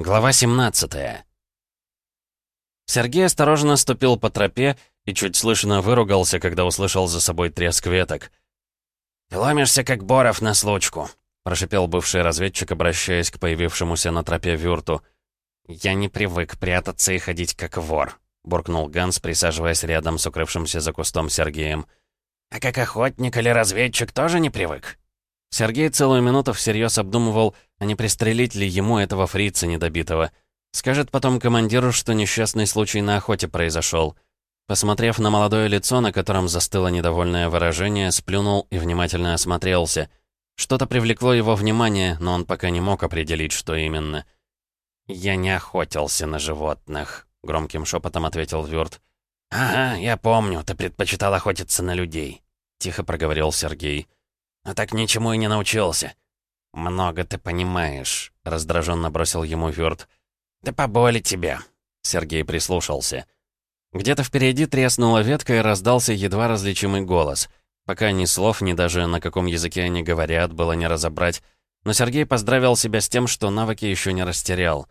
Глава 17 Сергей осторожно ступил по тропе и чуть слышно выругался, когда услышал за собой треск веток. «Ты ломишься, как Боров на случку», — прошипел бывший разведчик, обращаясь к появившемуся на тропе Вюрту. «Я не привык прятаться и ходить как вор», — буркнул Ганс, присаживаясь рядом с укрывшимся за кустом Сергеем. «А как охотник или разведчик тоже не привык?» Сергей целую минуту всерьез обдумывал, а не пристрелить ли ему этого фрица недобитого. Скажет потом командиру, что несчастный случай на охоте произошел. Посмотрев на молодое лицо, на котором застыло недовольное выражение, сплюнул и внимательно осмотрелся. Что-то привлекло его внимание, но он пока не мог определить, что именно. «Я не охотился на животных», — громким шепотом ответил Вёрт. «Ага, я помню, ты предпочитал охотиться на людей», — тихо проговорил Сергей. «А так ничему и не научился». «Много ты понимаешь», — раздраженно бросил ему Вёрт. «Да поболи тебя», — Сергей прислушался. Где-то впереди треснула ветка и раздался едва различимый голос. Пока ни слов, ни даже на каком языке они говорят, было не разобрать. Но Сергей поздравил себя с тем, что навыки еще не растерял.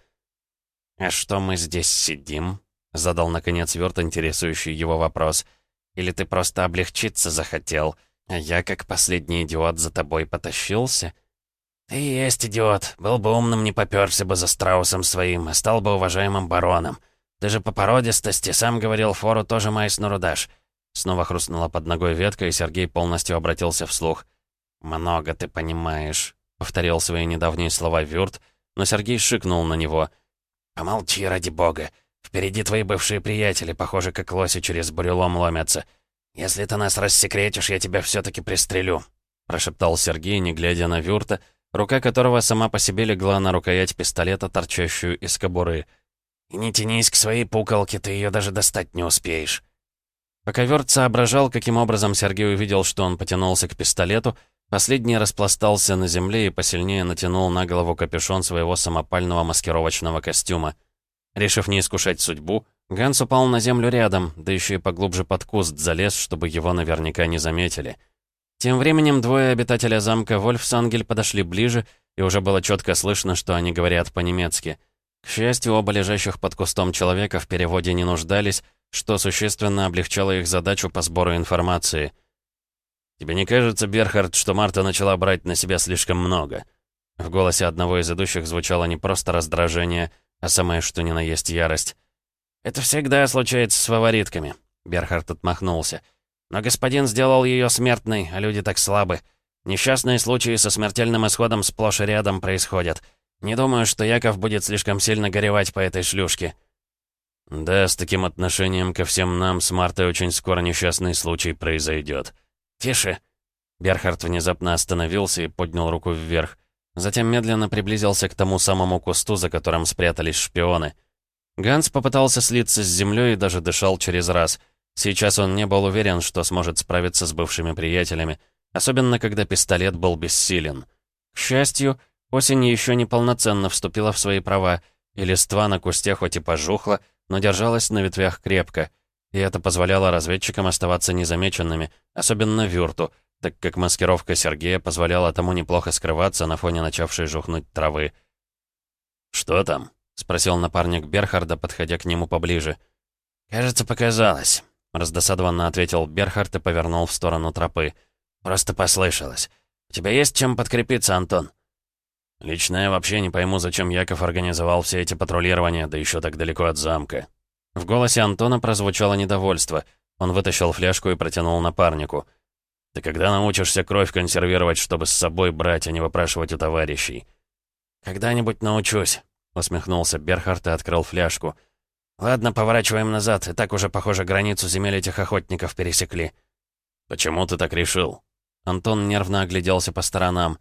«А что мы здесь сидим?» — задал, наконец, Вёрт интересующий его вопрос. «Или ты просто облегчиться захотел?» А я, как последний идиот, за тобой потащился? Ты есть идиот. Был бы умным, не попёрся бы за страусом своим, а стал бы уважаемым бароном. Ты же по породистости сам говорил, фору тоже Майснеру дашь. Снова хрустнула под ногой ветка, и Сергей полностью обратился вслух. «Много ты понимаешь», — повторил свои недавние слова Вюрт, но Сергей шикнул на него. «Помолчи, ради бога. Впереди твои бывшие приятели, похоже, как лоси через бурелом ломятся. «Если ты нас рассекретишь, я тебя все-таки пристрелю», — прошептал Сергей, не глядя на Вюрта, рука которого сама по себе легла на рукоять пистолета, торчащую из кобуры. «И не тянись к своей пукалке, ты ее даже достать не успеешь». Пока Вёрт соображал, каким образом Сергей увидел, что он потянулся к пистолету, последний распластался на земле и посильнее натянул на голову капюшон своего самопального маскировочного костюма. Решив не искушать судьбу, Ганс упал на землю рядом, да еще и поглубже под куст залез, чтобы его наверняка не заметили. Тем временем двое обитателя замка Вольфсангель подошли ближе, и уже было четко слышно, что они говорят по-немецки. К счастью, оба лежащих под кустом человека в переводе не нуждались, что существенно облегчало их задачу по сбору информации. «Тебе не кажется, Берхард, что Марта начала брать на себя слишком много?» В голосе одного из идущих звучало не просто раздражение, а самое что ни на есть ярость. «Это всегда случается с фаворитками», — Берхард отмахнулся. «Но господин сделал ее смертной, а люди так слабы. Несчастные случаи со смертельным исходом сплошь и рядом происходят. Не думаю, что Яков будет слишком сильно горевать по этой шлюшке». «Да, с таким отношением ко всем нам с Мартой очень скоро несчастный случай произойдет. «Тише!» Берхард внезапно остановился и поднял руку вверх. Затем медленно приблизился к тому самому кусту, за которым спрятались шпионы — Ганс попытался слиться с землей и даже дышал через раз. Сейчас он не был уверен, что сможет справиться с бывшими приятелями, особенно когда пистолет был бессилен. К счастью, осень еще не полноценно вступила в свои права, и листва на кусте хоть и пожухла, но держалась на ветвях крепко, и это позволяло разведчикам оставаться незамеченными, особенно Вюрту, так как маскировка Сергея позволяла тому неплохо скрываться на фоне начавшей жухнуть травы. «Что там?» — спросил напарник Берхарда, подходя к нему поближе. «Кажется, показалось», — раздосадованно ответил Берхард и повернул в сторону тропы. «Просто послышалось. У тебя есть чем подкрепиться, Антон?» «Лично я вообще не пойму, зачем Яков организовал все эти патрулирования, да еще так далеко от замка». В голосе Антона прозвучало недовольство. Он вытащил фляжку и протянул напарнику. «Ты когда научишься кровь консервировать, чтобы с собой брать, а не выпрашивать у товарищей?» «Когда-нибудь научусь», усмехнулся Берхард и открыл фляжку. «Ладно, поворачиваем назад, и так уже, похоже, границу земель этих охотников пересекли». «Почему ты так решил?» Антон нервно огляделся по сторонам.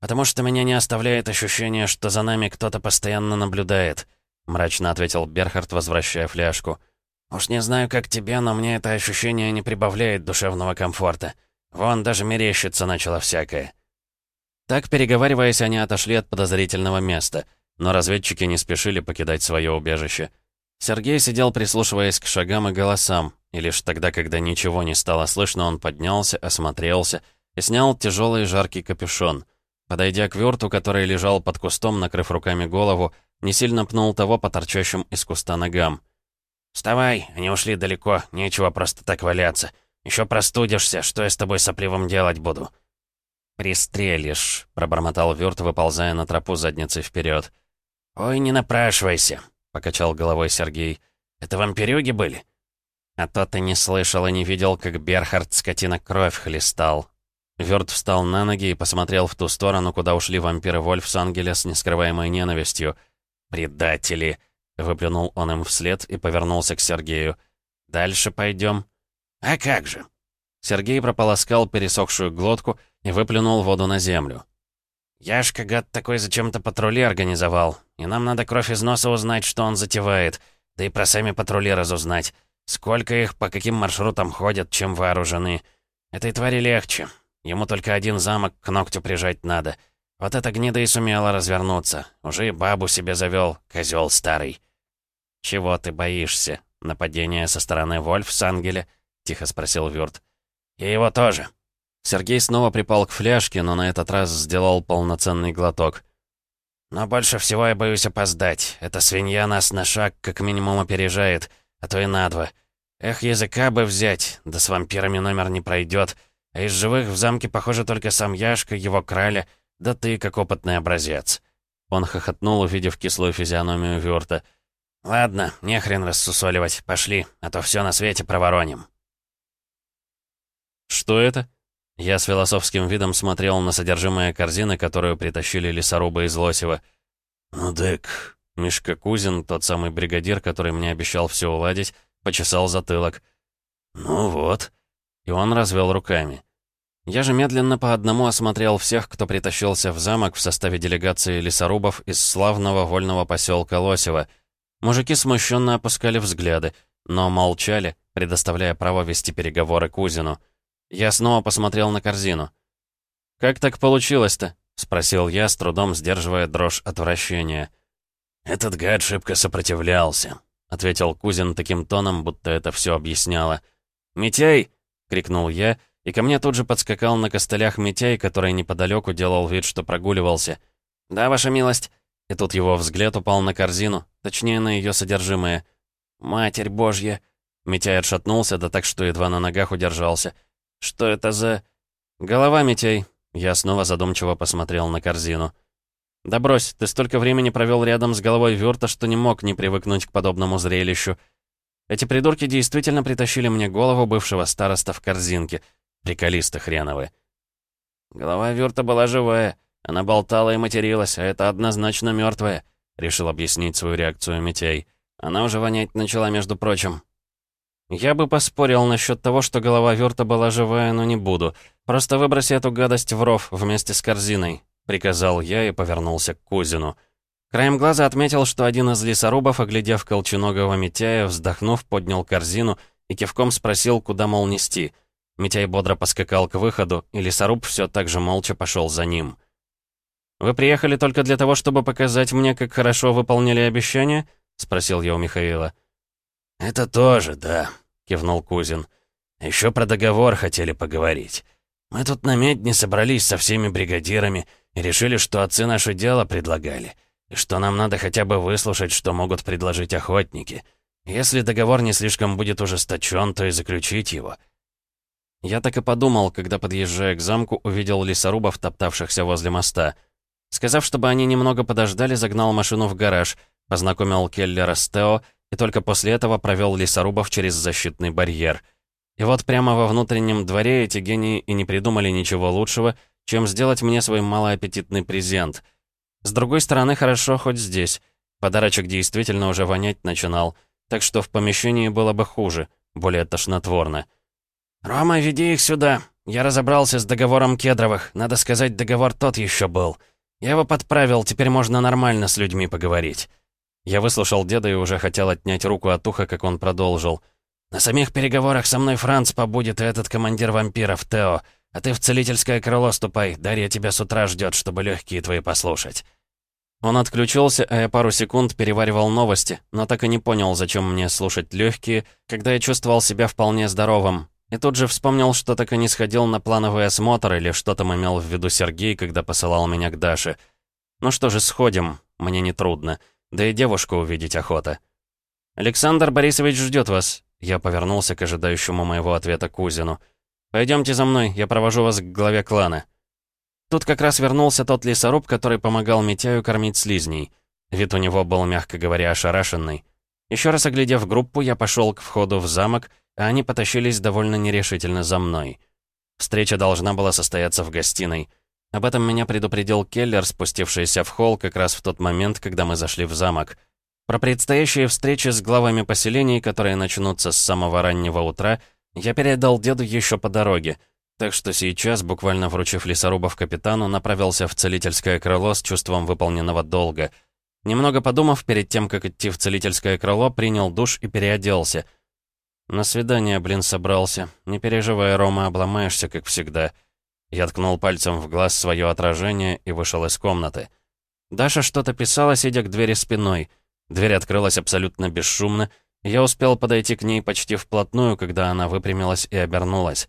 «Потому что меня не оставляет ощущение, что за нами кто-то постоянно наблюдает», мрачно ответил Берхард, возвращая фляжку. «Уж не знаю, как тебе, но мне это ощущение не прибавляет душевного комфорта. Вон, даже мерещится начало всякое». Так, переговариваясь, они отошли от подозрительного места — но разведчики не спешили покидать свое убежище. Сергей сидел, прислушиваясь к шагам и голосам, и лишь тогда, когда ничего не стало слышно, он поднялся, осмотрелся и снял тяжелый жаркий капюшон. Подойдя к верту, который лежал под кустом, накрыв руками голову, не сильно пнул того по торчащим из куста ногам. «Вставай, они ушли далеко, нечего просто так валяться. Еще простудишься, что я с тобой сопливым делать буду?» «Пристрелишь», — пробормотал Вёрт, выползая на тропу задницей вперед. «Ой, не напрашивайся», — покачал головой Сергей. «Это вампирюги были?» «А то ты не слышал и не видел, как Берхард скотина кровь хлестал». Вёрт встал на ноги и посмотрел в ту сторону, куда ушли вампиры Вольф с Ангеля с нескрываемой ненавистью. «Предатели!» — выплюнул он им вслед и повернулся к Сергею. «Дальше пойдем. «А как же?» Сергей прополоскал пересохшую глотку и выплюнул воду на землю. «Яшка, гад такой, зачем-то патрули организовал. И нам надо кровь из носа узнать, что он затевает. Да и про сами патрули разузнать. Сколько их, по каким маршрутам ходят, чем вооружены. Этой твари легче. Ему только один замок к ногтю прижать надо. Вот эта гнида и сумела развернуться. Уже и бабу себе завел, козел старый». «Чего ты боишься? Нападение со стороны Вольф с Ангеля?» — тихо спросил Вюрт. «И его тоже». Сергей снова припал к фляжке, но на этот раз сделал полноценный глоток. «Но больше всего я боюсь опоздать. Эта свинья нас на шаг как минимум опережает, а то и на два. Эх, языка бы взять, да с вампирами номер не пройдет. А из живых в замке, похоже, только сам Яшка, его краля, да ты как опытный образец». Он хохотнул, увидев кислую физиономию Вюрта. «Ладно, не хрен рассусоливать, пошли, а то все на свете провороним». «Что это?» Я с философским видом смотрел на содержимое корзины, которую притащили лесорубы из Лосева. «Ну, дык...» Мишка Кузин, тот самый бригадир, который мне обещал все уладить, почесал затылок. «Ну вот». И он развел руками. Я же медленно по одному осмотрел всех, кто притащился в замок в составе делегации лесорубов из славного вольного поселка Лосева. Мужики смущенно опускали взгляды, но молчали, предоставляя право вести переговоры Кузину. Я снова посмотрел на корзину. «Как так получилось-то?» — спросил я, с трудом сдерживая дрожь отвращения. «Этот гад шибко сопротивлялся», — ответил Кузин таким тоном, будто это все объясняло. «Митяй!» — крикнул я, и ко мне тут же подскакал на костылях Митяй, который неподалеку делал вид, что прогуливался. «Да, ваша милость!» И тут его взгляд упал на корзину, точнее, на ее содержимое. «Матерь Божья!» Митяй отшатнулся, да так, что едва на ногах удержался — «Что это за...» «Голова, Митей». Я снова задумчиво посмотрел на корзину. «Да брось, ты столько времени провел рядом с головой Вёрта, что не мог не привыкнуть к подобному зрелищу. Эти придурки действительно притащили мне голову бывшего староста в корзинке. Приколисты хреновы». «Голова Вёрта была живая. Она болтала и материлась, а это однозначно мертвая», — решил объяснить свою реакцию Митей. «Она уже вонять начала, между прочим. «Я бы поспорил насчет того, что голова Вёрта была живая, но не буду. Просто выброси эту гадость в ров вместе с корзиной», — приказал я и повернулся к Кузину. Краем глаза отметил, что один из лесорубов, оглядев колченогого Митяя, вздохнув, поднял корзину и кивком спросил, куда, мол, нести. Митяй бодро поскакал к выходу, и лесоруб все так же молча пошел за ним. «Вы приехали только для того, чтобы показать мне, как хорошо выполнили обещание?» — спросил я у Михаила. — «Это тоже, да», — кивнул Кузин. «Еще про договор хотели поговорить. Мы тут на медне собрались со всеми бригадирами и решили, что отцы наше дело предлагали, и что нам надо хотя бы выслушать, что могут предложить охотники. Если договор не слишком будет ужесточен, то и заключить его». Я так и подумал, когда, подъезжая к замку, увидел лесорубов, топтавшихся возле моста. Сказав, чтобы они немного подождали, загнал машину в гараж, познакомил Келлера с Тео и только после этого провел лесорубов через защитный барьер. И вот прямо во внутреннем дворе эти гении и не придумали ничего лучшего, чем сделать мне свой малоаппетитный презент. С другой стороны, хорошо хоть здесь. Подарочек действительно уже вонять начинал, так что в помещении было бы хуже, более тошнотворно. «Рома, веди их сюда. Я разобрался с договором Кедровых. Надо сказать, договор тот еще был. Я его подправил, теперь можно нормально с людьми поговорить». Я выслушал деда и уже хотел отнять руку от уха, как он продолжил. «На самих переговорах со мной Франц побудет и этот командир вампиров, Тео. А ты в целительское крыло ступай, Дарья тебя с утра ждет, чтобы легкие твои послушать». Он отключился, а я пару секунд переваривал новости, но так и не понял, зачем мне слушать легкие, когда я чувствовал себя вполне здоровым. И тут же вспомнил, что так и не сходил на плановый осмотр или что там имел в виду Сергей, когда посылал меня к Даше. Ну что же, сходим, мне не трудно. Да и девушку увидеть охота. «Александр Борисович ждет вас», — я повернулся к ожидающему моего ответа кузину. «Пойдемте за мной, я провожу вас к главе клана». Тут как раз вернулся тот лесоруб, который помогал Митяю кормить слизней. Вид у него был, мягко говоря, ошарашенный. Еще раз оглядев группу, я пошел к входу в замок, а они потащились довольно нерешительно за мной. Встреча должна была состояться в гостиной. Об этом меня предупредил Келлер, спустившийся в холл как раз в тот момент, когда мы зашли в замок. Про предстоящие встречи с главами поселений, которые начнутся с самого раннего утра, я передал деду еще по дороге, так что сейчас, буквально вручив лесорубов капитану, направился в целительское крыло с чувством выполненного долга. Немного подумав, перед тем, как идти в целительское крыло, принял душ и переоделся — «На свидание, блин, собрался. Не переживай, Рома, обломаешься, как всегда». Я ткнул пальцем в глаз свое отражение и вышел из комнаты. Даша что-то писала, сидя к двери спиной. Дверь открылась абсолютно бесшумно, я успел подойти к ней почти вплотную, когда она выпрямилась и обернулась.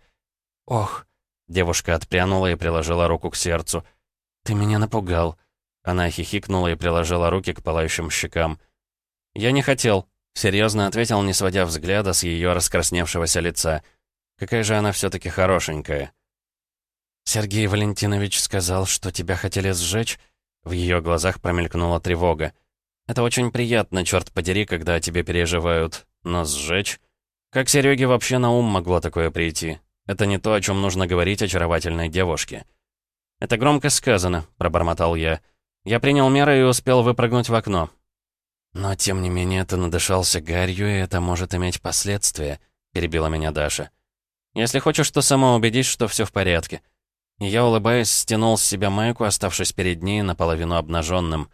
«Ох!» — девушка отпрянула и приложила руку к сердцу. «Ты меня напугал!» Она хихикнула и приложила руки к пылающим щекам. «Я не хотел», Серьезно ответил, не сводя взгляда с ее раскрасневшегося лица. Какая же она все-таки хорошенькая. «Сергей Валентинович сказал, что тебя хотели сжечь?» В ее глазах промелькнула тревога. «Это очень приятно, черт подери, когда о тебе переживают. Но сжечь? Как Сереге вообще на ум могло такое прийти? Это не то, о чем нужно говорить очаровательной девушке». «Это громко сказано», — пробормотал я. «Я принял меры и успел выпрыгнуть в окно. «Но, тем не менее, ты надышался гарью, и это может иметь последствия», — перебила меня Даша. «Если хочешь, то сама убедись, что все в порядке». Я, улыбаясь, стянул с себя майку, оставшись перед ней наполовину обнаженным.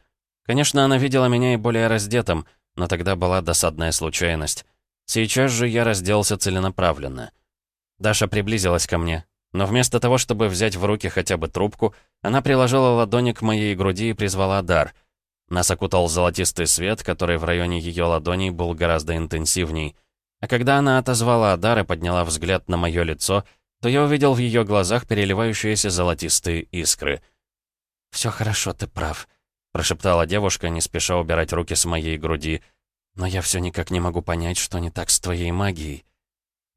Конечно, она видела меня и более раздетым, но тогда была досадная случайность. Сейчас же я разделся целенаправленно. Даша приблизилась ко мне, но вместо того, чтобы взять в руки хотя бы трубку, она приложила ладони к моей груди и призвала дар — нас окутал золотистый свет, который в районе ее ладоней был гораздо интенсивней. А когда она отозвала дар и подняла взгляд на мое лицо, то я увидел в ее глазах переливающиеся золотистые искры. «Все хорошо, ты прав», — прошептала девушка, не спеша убирать руки с моей груди. «Но я все никак не могу понять, что не так с твоей магией».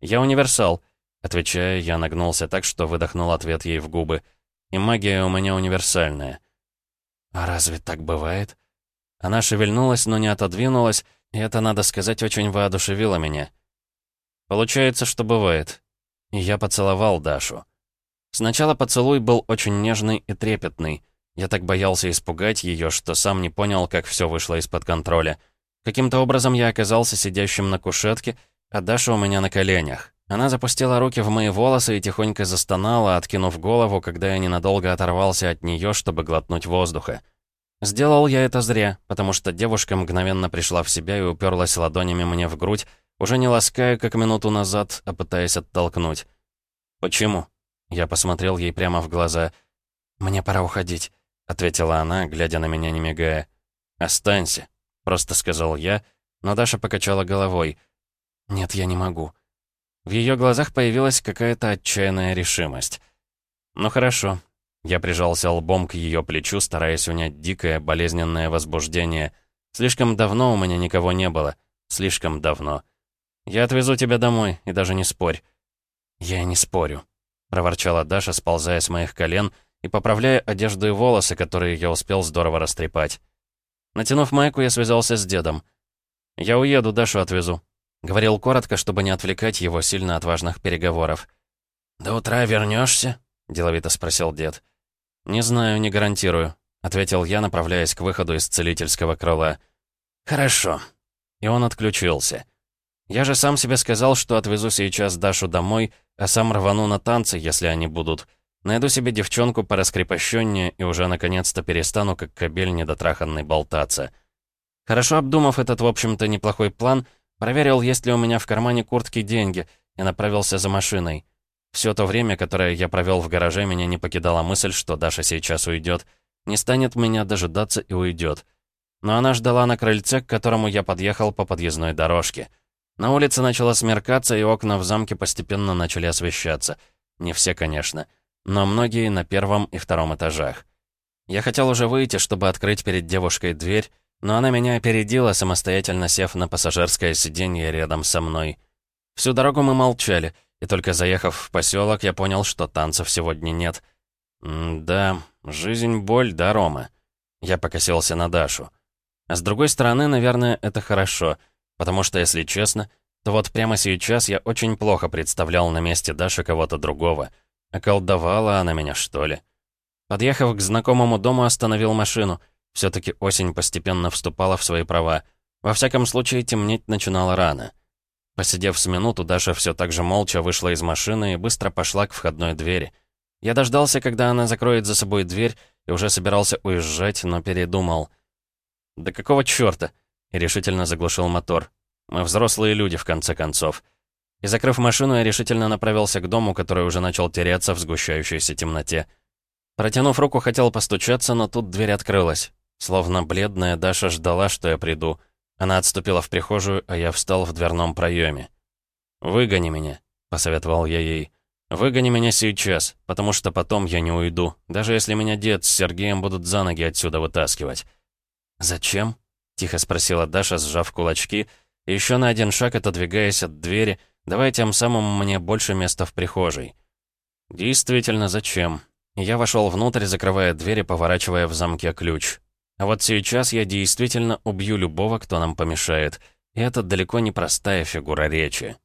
«Я универсал», — отвечая, я нагнулся так, что выдохнул ответ ей в губы. «И магия у меня универсальная». «А разве так бывает?» Она шевельнулась, но не отодвинулась, и это, надо сказать, очень воодушевило меня. Получается, что бывает. Я поцеловал Дашу. Сначала поцелуй был очень нежный и трепетный. Я так боялся испугать ее, что сам не понял, как все вышло из-под контроля. Каким-то образом я оказался сидящим на кушетке, а Даша у меня на коленях. Она запустила руки в мои волосы и тихонько застонала, откинув голову, когда я ненадолго оторвался от нее, чтобы глотнуть воздуха. Сделал я это зря, потому что девушка мгновенно пришла в себя и уперлась ладонями мне в грудь, уже не лаская, как минуту назад, а пытаясь оттолкнуть. «Почему?» Я посмотрел ей прямо в глаза. «Мне пора уходить», — ответила она, глядя на меня не мигая. «Останься», — просто сказал я, но Даша покачала головой. «Нет, я не могу». В ее глазах появилась какая-то отчаянная решимость. «Ну хорошо, я прижался лбом к ее плечу, стараясь унять дикое, болезненное возбуждение. Слишком давно у меня никого не было. Слишком давно. Я отвезу тебя домой, и даже не спорь. Я не спорю, проворчала Даша, сползая с моих колен и поправляя одежду и волосы, которые я успел здорово растрепать. Натянув майку, я связался с дедом. «Я уеду, Дашу отвезу», — говорил коротко, чтобы не отвлекать его сильно от важных переговоров. «До утра вернешься? деловито спросил дед. «Не знаю, не гарантирую», — ответил я, направляясь к выходу из целительского крыла. «Хорошо». И он отключился. Я же сам себе сказал, что отвезу сейчас Дашу домой, а сам рвану на танцы, если они будут. Найду себе девчонку пораскрепощеннее и уже наконец-то перестану, как кобель недотраханный, болтаться. Хорошо обдумав этот, в общем-то, неплохой план, проверил, есть ли у меня в кармане куртки деньги, и направился за машиной. Все то время, которое я провел в гараже, меня не покидала мысль, что Даша сейчас уйдет. Не станет меня дожидаться и уйдет. Но она ждала на крыльце, к которому я подъехал по подъездной дорожке. На улице начало смеркаться, и окна в замке постепенно начали освещаться. Не все, конечно, но многие на первом и втором этажах. Я хотел уже выйти, чтобы открыть перед девушкой дверь, но она меня опередила, самостоятельно сев на пассажирское сиденье рядом со мной. Всю дорогу мы молчали, и только заехав в поселок, я понял, что танцев сегодня нет. Да, жизнь боль, да, Рома? Я покосился на Дашу. А с другой стороны, наверное, это хорошо, потому что, если честно, то вот прямо сейчас я очень плохо представлял на месте Даши кого-то другого. Околдовала она меня, что ли? Подъехав к знакомому дому, остановил машину. все таки осень постепенно вступала в свои права. Во всяком случае, темнеть начинало рано. Посидев с минуту, Даша все так же молча вышла из машины и быстро пошла к входной двери. Я дождался, когда она закроет за собой дверь, и уже собирался уезжать, но передумал. «Да какого чёрта?» Решительно заглушил мотор. Мы взрослые люди, в конце концов. И закрыв машину, я решительно направился к дому, который уже начал теряться в сгущающейся темноте. Протянув руку, хотел постучаться, но тут дверь открылась. Словно бледная, Даша ждала, что я приду. Она отступила в прихожую, а я встал в дверном проеме. «Выгони меня», — посоветовал я ей. «Выгони меня сейчас, потому что потом я не уйду, даже если меня дед с Сергеем будут за ноги отсюда вытаскивать». «Зачем?» — тихо спросила Даша, сжав кулачки, еще на один шаг отодвигаясь от двери, давая тем самым мне больше места в прихожей. «Действительно, зачем?» Я вошел внутрь, закрывая дверь и поворачивая в замке ключ. А вот сейчас я действительно убью любого, кто нам помешает. И это далеко не простая фигура речи.